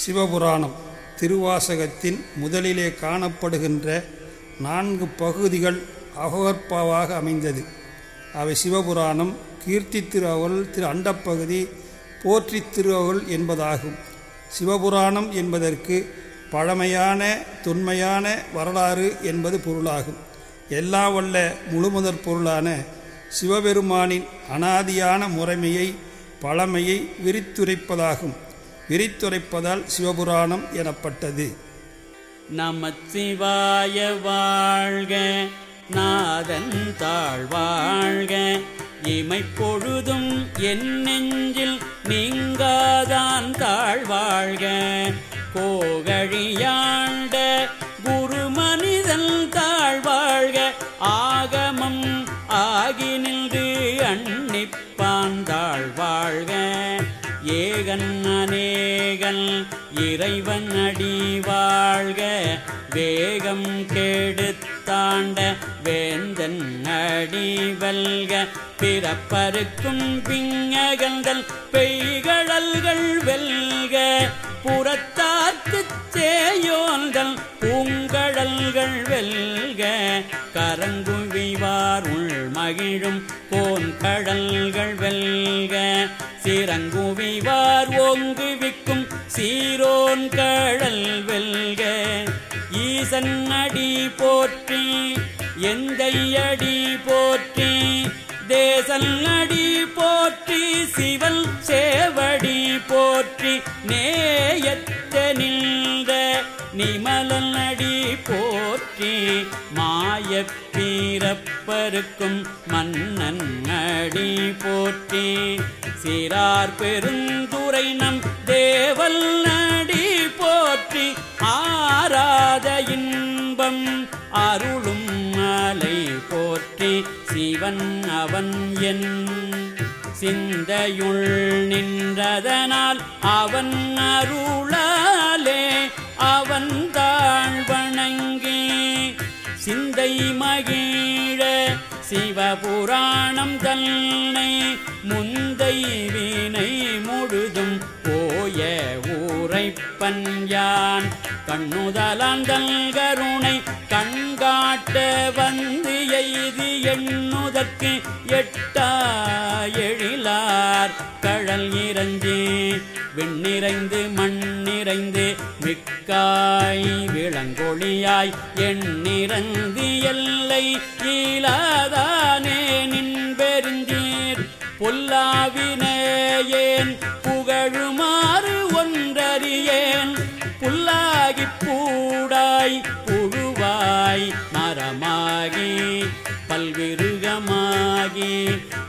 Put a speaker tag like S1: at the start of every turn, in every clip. S1: சிவபுராணம் திருவாசகத்தின் முதலிலே காணப்படுகின்ற நான்கு பகுதிகள் அகோகற்பாவாக அமைந்தது அவை சிவபுராணம் கீர்த்தி திருவள் திரு அண்டப்பகுதி போற்றி திருவள் என்பதாகும் சிவபுராணம் என்பதற்கு பழமையான தொன்மையான வரலாறு என்பது பொருளாகும் எல்லா வல்ல முழுமுதற் பொருளான சிவபெருமானின் அனாதியான முறைமையை பழமையை விரித்துரைப்பதாகும் விரித்துரைப்பதால் சிவபுராணம் எனப்பட்டது நமச்சிவாய வாழ்க நாதன் தாழ் வாழ்க இமை பொழுதும் என் நெஞ்சில் நீங்காதான் வாழ்க கோகழியாண்ட குரு மனிதன் தாழ் வாழ்க ஆக ஏகன் அநேகன் இறைவன் அடி வாழ்க வேகம் கெடுத்தாண்ட வேந்தன் அடி வல்க பிறப்பருக்கும் பிங்ககந்தல் பெய்கழல்கள் வெல்க புறத்தாக்கு சேயோந்தல் பூங்கடல்கள் வெல்க கரங்குவிவார் உள் மகிழும் போன் கடல்கள் வெல்க சிறங்குவிவார் ஓங்குவிக்கும் சீரோன் கழல் வெல்க ஈசன் அடி போற்றி அடி போற்றி அடி போற்றி சிவல் சேவடி போற்றி நேயத்த நின்ற நிமலன் அடி போற்றி மாய பீரப்பருக்கும் மன்னன் அடி போற்றி சீரார் பெருந்துரை நம் தேவல் நடி போற்றி ஆராத இன்பம் அருளும் மலை போற்றி சிவன் அவன் என் சிந்தையுள் நின்றதனால் அவன் அருளாலே அவன் தாழ் வணங்கி சிந்தை மகிழ் சிவபுராணம் தன்னை முந்தை வீணை முழுதும் போய ஊரைப்பன் யான் கண்ணுதலாந்தல் கருணை கண்காட்ட வந்து எய்தி எண்ணுதற்கு எட்டா எழிலார் கழல் இறஞ்சி வெண்ணிறைந்து மண் நிறைந்து மிக்காய் விளங்கொழியாய் என் நிறந்து எல்லை கீழாதானே நின்பெருந்தீர் புல்லாவினேயேன் புகழுமாறு ஒன்றறியேன் புல்லாகி பூடாய் புழுவாய் மரமாகி பல்விருகமாகி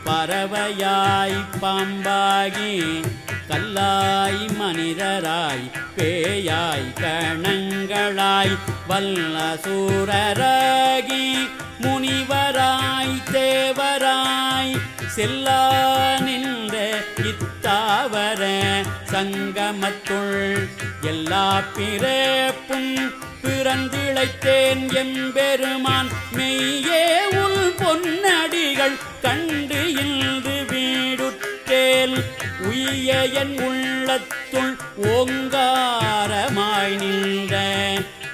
S1: பறவையாய் பாம்பாகி கல்லாய் மனிதராய் பேயாய் கணங்களாய் வல்ல சூரராகி முனிவராய் தேவராய் செல்லா நின்ற இத்தாவர சங்கமத்துள் எல்லா பிறப்பும் பிறந்திழைத்தேன் எம்பெருமான் மெய்யே உள் பொன்னடிகள் கண் ஒழிய என் உள்ளத்துள் ஓங்காரமாய் நின்ற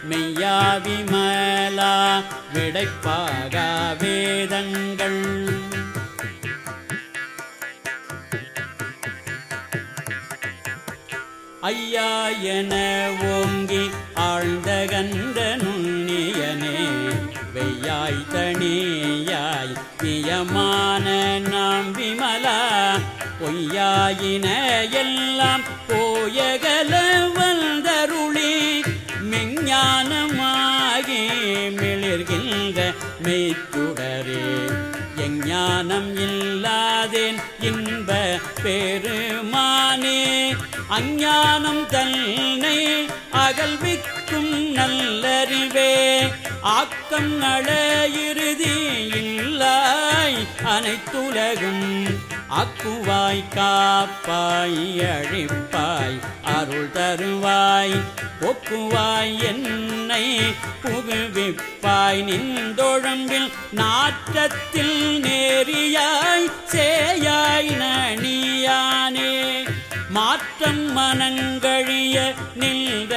S1: மெய்யாவி மலா விடைப்பாக வேதங்கள் ஐயா என ஓங்கி ஆழ்ந்த கந்த நுண்ணியனே வெய்யாய் தனியாய் பியமான நாம் விமலா பொய்யாயின எல்லாம் போயகல வந்தருளி மெஞ்ஞானமாகி மிளிர்கின்ற மெய்த்துடரே எஞ்ஞானம் இல்லாதேன் இன்ப பெருமானே அஞ்ஞானம் தன்னை அகல்விக்கும் நல்லறிவே ஆக்கம் இறுதி இல்லாய் அனைத்துலகும் அக்குவாய் காப்பாய் அழிப்பாய் அருள் தருவாய் ஒக்குவாய் என்னை புகுவிப்பாய் நின்றொழம்பில் நாற்றத்தில் நேரியாய் சேயாய் நனியானே மாற்றம் மனங்கழிய நின்ற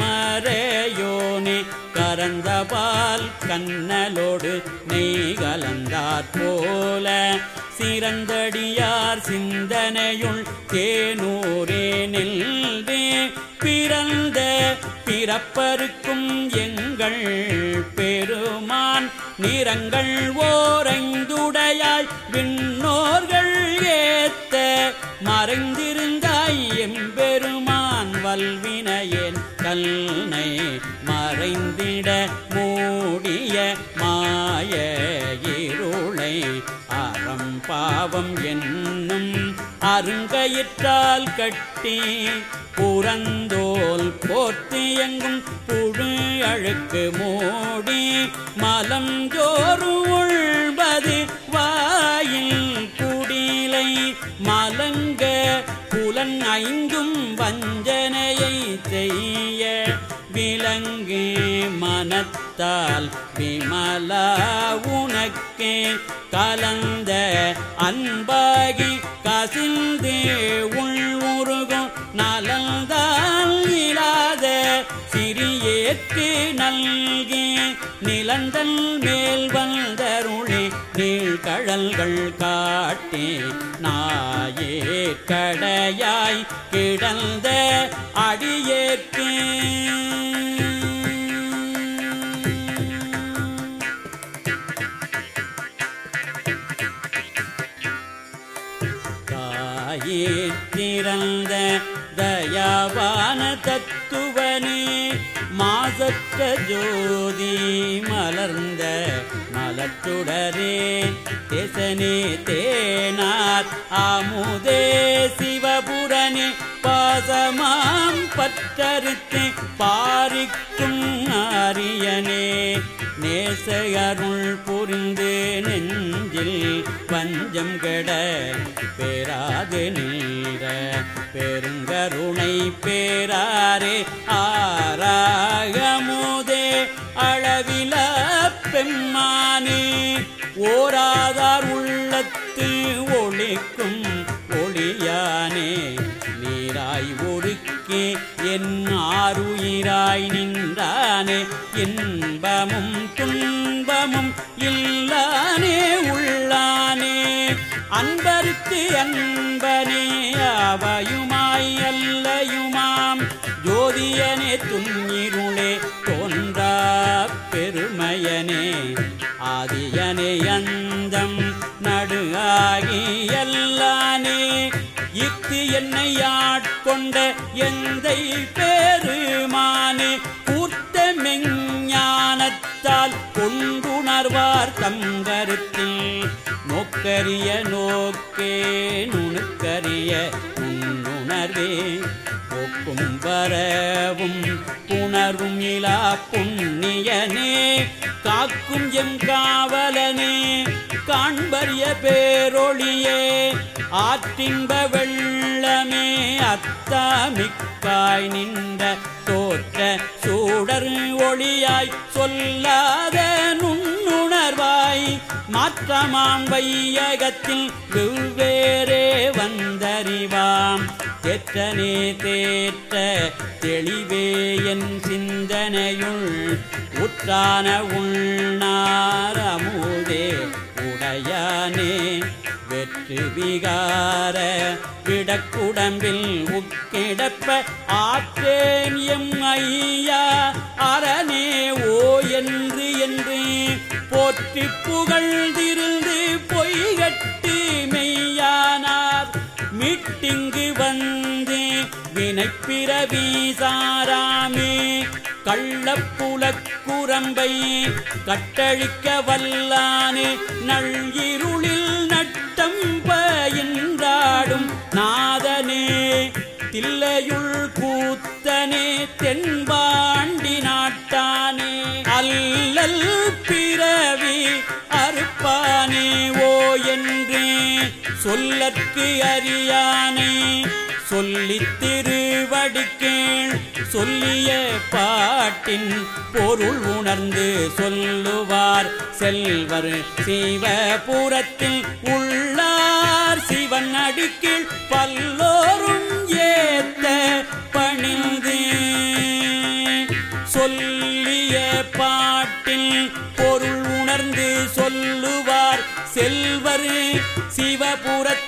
S1: மறையோனே கரந்தபால் கண்ணலோடு நெய் கலந்தாற் போல சிறந்தடியார் சிந்தனையுள் தேனூரே நின்றே பிறந்த பிறப்பருக்கும் எங்கள் பெருமான் நிறங்கள் ஓரைந்துடையாய் விண்ணோர்கள் ஏத்த மறைந்திருந்த கல்வினையேன் கல்னை மறைந்திட மூடிய மாய இருளை அறம் பாவம் என்னும் அருங்கயிற்றால் கட்டி புறந்தோல் போர்த்தி எங்கும் புழு அழுக்கு மூடி மலம் ஜோறு உள்வது வாயில் குடிலை மலங்க புலன் ஐந்து செய்தும் வஞ்சனையை செய்ய விலங்கு மனத்தால் விமலா உனக்கே கலந்த அன்பாகி கசிந்து உள்முருகும் நலந்தால் இல்லாத சிறியேற்கு நல்கி நிலந்தல் மேல் வந்தருளே நீள் கடல்கள் காட்டி நாயே கடையாய் கிடந்த அடியேற்கே திறந்த தயாவான தத்துவனே மாசற்ற ஜோதி மலர்ந்த மலற்றுடரே தேசனே தேனார் ஆமுதே சிவபுரனே பாசமாம் பற்றறுத்தே பாரிக்கும் அரியனே நேச அருள் புரிந்து நெஞ்சில் பஞ்சம் கெட பேராது நீர பெருங்கருணை பேராரே ஆராகமுதே அளவில பெம்மானே ஓராதார் உள்ளத்து ஒளிக்கும் ஒளியானே நோக்கி என் ஆறுயிராய் நின்றானே இன்பமும் துன்பமும் இல்லானே உள்ளானே அன்பருக்கு அன்பனே அவையுமாய் அல்லையுமாம் ஜோதியனே துன்னிருளே தோன்றா பெருமையனே ஆதியனே அந்தம் நடு ஆகி எல்லானே இஃது என்னை ஆட்ட கண்ட எந்தை பெருமானே மெஞ்ஞானத்தால் கொண்டுணர்வார் தங்கருத்தில் நோக்கரிய நோக்கே நுணுக்கரிய உணர்வே நோக்கும் வரவும் புணர்வும் இலா புண்ணியனே காக்கும் எம் காவலனே காண்பரிய பேரொழியே ஆற்றின்ப வெள்ளமே அத்தாமிக்காய் நின்ற தோற்ற சூடர் ஒளியாய் சொல்லாத நுண்ணுணர்வாய் மாற்றமாம் வையகத்தில் வெவ்வேறே வந்தறிவாம் எத்தனே தேற்ற தெளிவே என் சிந்தனையுள் உற்றான உள்நாரமுதே அடையானே வெற்றி விகார விடக்குடம்பில் உக்கிடப்ப ஆற்றேன் எம் ஐயா அரணே ஓ என்று என்று போற்றி புகழ்ந்திருந்து பொய்கட்டு மெய்யானார் மீட்டிங்கு வந்து வினைப்பிறவி சாராமே கள்ளப்புலக்குரம்பை கட்டழிக்க வல்லானே நள்ளிருளில் நட்டம் பயின்றாடும் நாதனே தில்லையுள் கூத்தனே தென்பாண்டி நாட்டானே அல்லல் பிறவி அறுப்பானே ஓ என்றே சொல்லற்கு அறியானே சொல்லி திருவடிக்கேள் சொல்லிய பாட்டின் பொருள் உணர்ந்து சொல்லுவார் செல்வர் சிவபுரத்தில் உள்ளார் சிவன் அடுக்கில் பல்லோரும் ஏத்த பணிந்து சொல்லிய பாட்டில் பொருள் உணர்ந்து சொல்லுவார் செல்வர் சிவபுரத்தில்